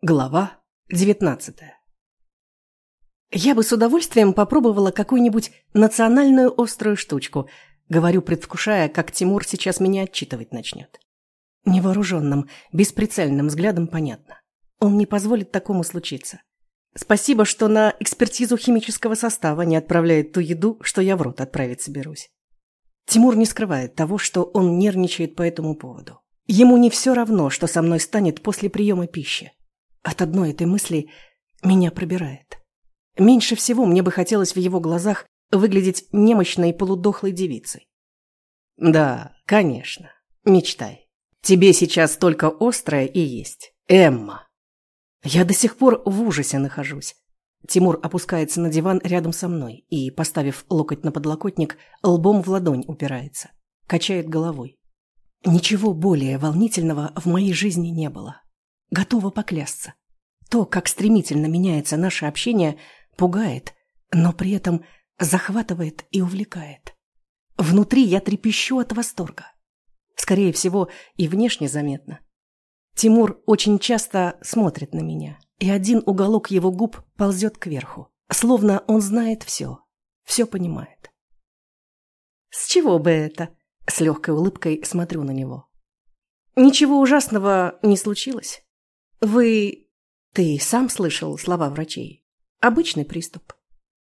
Глава девятнадцатая Я бы с удовольствием попробовала какую-нибудь национальную острую штучку, говорю, предвкушая, как Тимур сейчас меня отчитывать начнет. Невооруженным, бесприцельным взглядом понятно. Он не позволит такому случиться. Спасибо, что на экспертизу химического состава не отправляет ту еду, что я в рот отправить соберусь. Тимур не скрывает того, что он нервничает по этому поводу. Ему не все равно, что со мной станет после приема пищи. От одной этой мысли меня пробирает. Меньше всего мне бы хотелось в его глазах выглядеть немощной полудохлой девицей. Да, конечно, мечтай. Тебе сейчас только острое и есть. Эмма. Я до сих пор в ужасе нахожусь. Тимур опускается на диван рядом со мной и, поставив локоть на подлокотник, лбом в ладонь упирается. Качает головой. Ничего более волнительного в моей жизни не было. Готова поклясться. То, как стремительно меняется наше общение, пугает, но при этом захватывает и увлекает. Внутри я трепещу от восторга. Скорее всего, и внешне заметно. Тимур очень часто смотрит на меня, и один уголок его губ ползет кверху, словно он знает все, все понимает. «С чего бы это?» – с легкой улыбкой смотрю на него. «Ничего ужасного не случилось. Вы... Ты сам слышал слова врачей? Обычный приступ.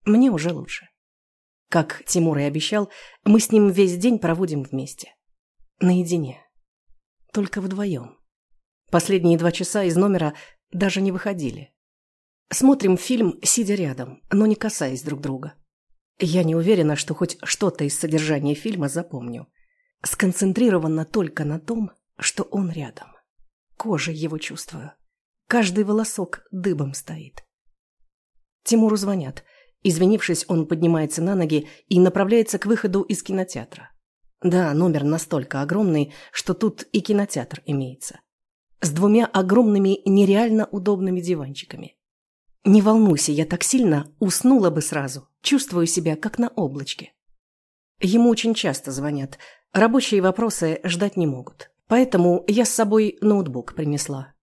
Мне уже лучше. Как Тимур и обещал, мы с ним весь день проводим вместе. Наедине. Только вдвоем. Последние два часа из номера даже не выходили. Смотрим фильм, сидя рядом, но не касаясь друг друга. Я не уверена, что хоть что-то из содержания фильма запомню. Сконцентрирована только на том, что он рядом. Кожей его чувствую. Каждый волосок дыбом стоит. Тимуру звонят. Извинившись, он поднимается на ноги и направляется к выходу из кинотеатра. Да, номер настолько огромный, что тут и кинотеатр имеется. С двумя огромными нереально удобными диванчиками. Не волнуйся, я так сильно уснула бы сразу. Чувствую себя как на облачке. Ему очень часто звонят. Рабочие вопросы ждать не могут. Поэтому я с собой ноутбук принесла.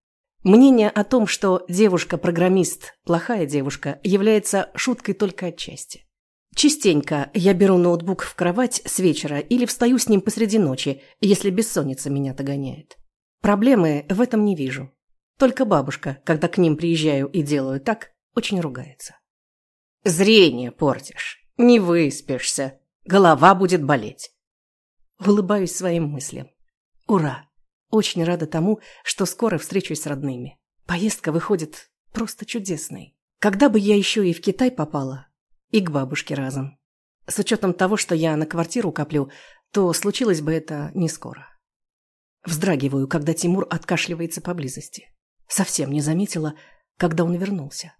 Мнение о том, что девушка-программист – плохая девушка, является шуткой только отчасти. Частенько я беру ноутбук в кровать с вечера или встаю с ним посреди ночи, если бессонница меня догоняет. Проблемы в этом не вижу. Только бабушка, когда к ним приезжаю и делаю так, очень ругается. «Зрение портишь, не выспишься, голова будет болеть». Улыбаюсь своим мыслям. «Ура! Очень рада тому, что скоро встречусь с родными. Поездка выходит просто чудесной. Когда бы я еще и в Китай попала, и к бабушке разом. С учетом того, что я на квартиру коплю, то случилось бы это не скоро. Вздрагиваю, когда Тимур откашливается поблизости. Совсем не заметила, когда он вернулся.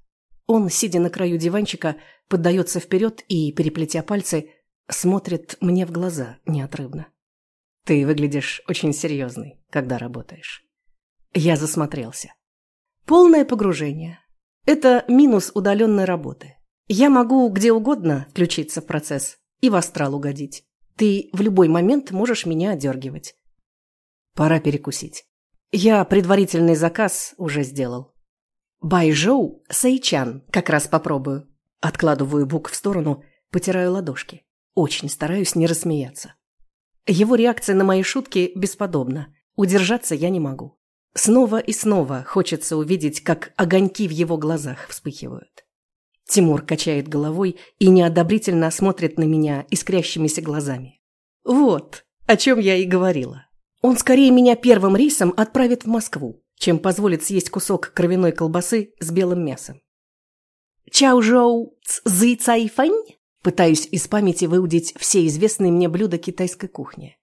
Он, сидя на краю диванчика, поддается вперед и, переплетя пальцы, смотрит мне в глаза неотрывно. Ты выглядишь очень серьезный, когда работаешь. Я засмотрелся. Полное погружение. Это минус удаленной работы. Я могу где угодно включиться в процесс и в астрал угодить. Ты в любой момент можешь меня одергивать. Пора перекусить. Я предварительный заказ уже сделал. Байжоу Сайчан как раз попробую. Откладываю бук в сторону, потираю ладошки. Очень стараюсь не рассмеяться. Его реакция на мои шутки бесподобна. Удержаться я не могу. Снова и снова хочется увидеть, как огоньки в его глазах вспыхивают. Тимур качает головой и неодобрительно смотрит на меня искрящимися глазами. Вот, о чем я и говорила. Он скорее меня первым рейсом отправит в Москву, чем позволит съесть кусок кровяной колбасы с белым мясом. Чао-жоу цзы цайфань? Пытаюсь из памяти выудить все известные мне блюда китайской кухни.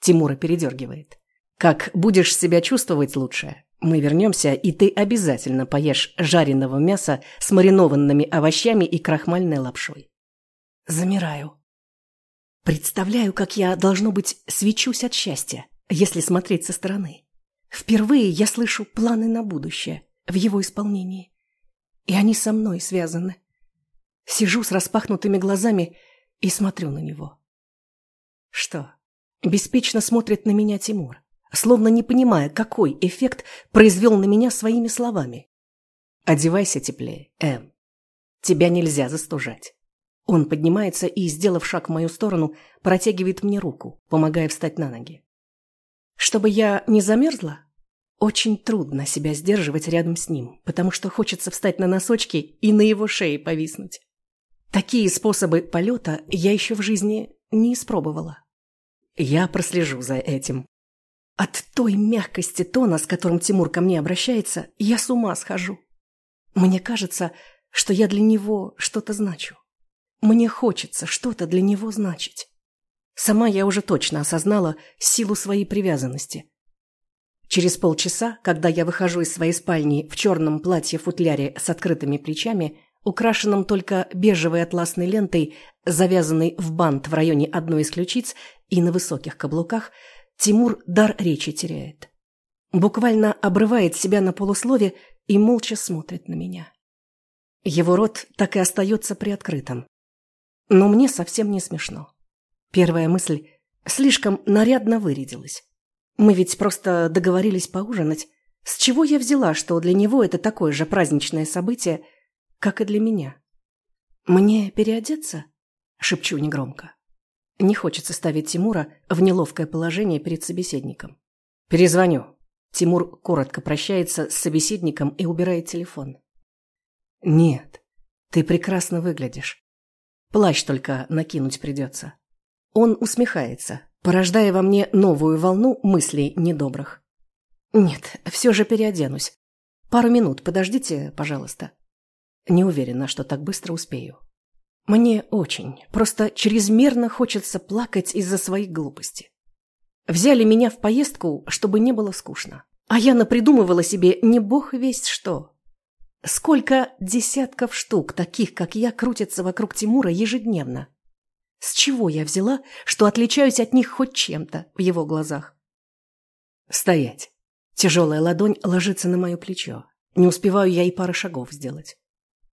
Тимура передергивает. Как будешь себя чувствовать лучше, мы вернемся, и ты обязательно поешь жареного мяса с маринованными овощами и крахмальной лапшой. Замираю. Представляю, как я, должно быть, свечусь от счастья, если смотреть со стороны. Впервые я слышу планы на будущее в его исполнении. И они со мной связаны. Сижу с распахнутыми глазами и смотрю на него. Что? Беспечно смотрит на меня Тимур, словно не понимая, какой эффект произвел на меня своими словами. Одевайся теплее, Эм. Тебя нельзя застужать. Он поднимается и, сделав шаг в мою сторону, протягивает мне руку, помогая встать на ноги. Чтобы я не замерзла, очень трудно себя сдерживать рядом с ним, потому что хочется встать на носочки и на его шее повиснуть. Такие способы полета я еще в жизни не испробовала. Я прослежу за этим. От той мягкости тона, с которым Тимур ко мне обращается, я с ума схожу. Мне кажется, что я для него что-то значу. Мне хочется что-то для него значить. Сама я уже точно осознала силу своей привязанности. Через полчаса, когда я выхожу из своей спальни в черном платье-футляре с открытыми плечами, украшенном только бежевой атласной лентой, завязанной в бант в районе одной из ключиц и на высоких каблуках, Тимур дар речи теряет. Буквально обрывает себя на полуслове и молча смотрит на меня. Его рот так и остается приоткрытым. Но мне совсем не смешно. Первая мысль слишком нарядно вырядилась. Мы ведь просто договорились поужинать. С чего я взяла, что для него это такое же праздничное событие, как и для меня? «Мне переодеться?» – шепчу негромко. Не хочется ставить Тимура в неловкое положение перед собеседником. «Перезвоню». Тимур коротко прощается с собеседником и убирает телефон. «Нет, ты прекрасно выглядишь. Плащ только накинуть придется». Он усмехается, порождая во мне новую волну мыслей недобрых. «Нет, все же переоденусь. Пару минут подождите, пожалуйста». Не уверена, что так быстро успею. Мне очень, просто чрезмерно хочется плакать из-за своей глупости. Взяли меня в поездку, чтобы не было скучно. А я напридумывала себе не бог весть что. Сколько десятков штук таких, как я, крутятся вокруг Тимура ежедневно. С чего я взяла, что отличаюсь от них хоть чем-то в его глазах? Стоять. Тяжелая ладонь ложится на мое плечо. Не успеваю я и пары шагов сделать.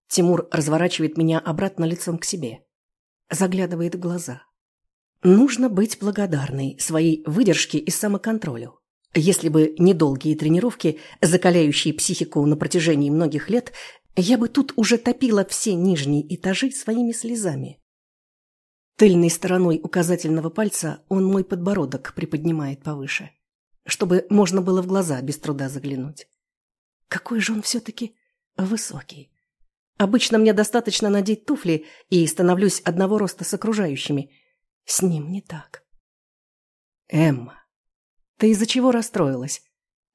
Тимур разворачивает меня обратно лицом к себе. Заглядывает в глаза. Нужно быть благодарной своей выдержке и самоконтролю. Если бы не долгие тренировки, закаляющие психику на протяжении многих лет, я бы тут уже топила все нижние этажи своими слезами. Тыльной стороной указательного пальца он мой подбородок приподнимает повыше, чтобы можно было в глаза без труда заглянуть. Какой же он все-таки высокий. Обычно мне достаточно надеть туфли и становлюсь одного роста с окружающими. С ним не так. «Эмма, ты из-за чего расстроилась?»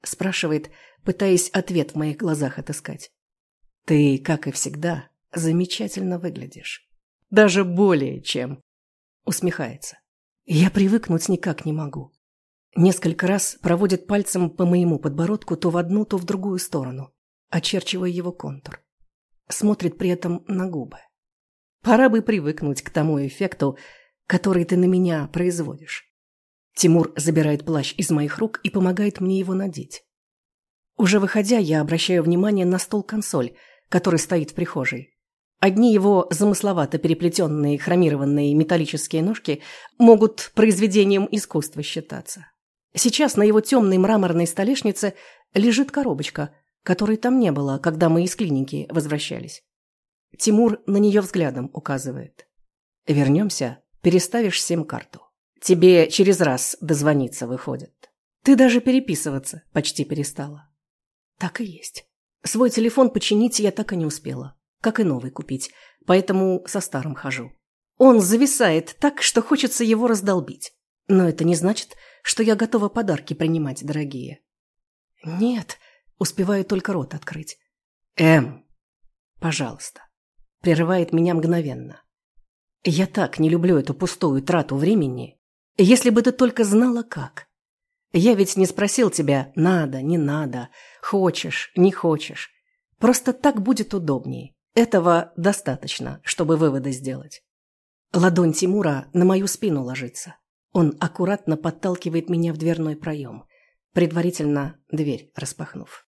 спрашивает, пытаясь ответ в моих глазах отыскать. «Ты, как и всегда, замечательно выглядишь. Даже более чем». Усмехается. Я привыкнуть никак не могу. Несколько раз проводит пальцем по моему подбородку то в одну, то в другую сторону, очерчивая его контур. Смотрит при этом на губы. Пора бы привыкнуть к тому эффекту, который ты на меня производишь. Тимур забирает плащ из моих рук и помогает мне его надеть. Уже выходя, я обращаю внимание на стол-консоль, который стоит в прихожей. Одни его замысловато переплетенные хромированные металлические ножки могут произведением искусства считаться. Сейчас на его темной мраморной столешнице лежит коробочка, которой там не было, когда мы из клиники возвращались. Тимур на нее взглядом указывает. «Вернемся, переставишь сим-карту. Тебе через раз дозвониться выходит. Ты даже переписываться почти перестала». Так и есть. Свой телефон починить я так и не успела как и новый купить, поэтому со старым хожу. Он зависает так, что хочется его раздолбить. Но это не значит, что я готова подарки принимать, дорогие. Нет, успеваю только рот открыть. Эм, пожалуйста. Прерывает меня мгновенно. Я так не люблю эту пустую трату времени. Если бы ты только знала, как. Я ведь не спросил тебя, надо, не надо, хочешь, не хочешь. Просто так будет удобнее. Этого достаточно, чтобы выводы сделать. Ладонь Тимура на мою спину ложится. Он аккуратно подталкивает меня в дверной проем, предварительно дверь распахнув.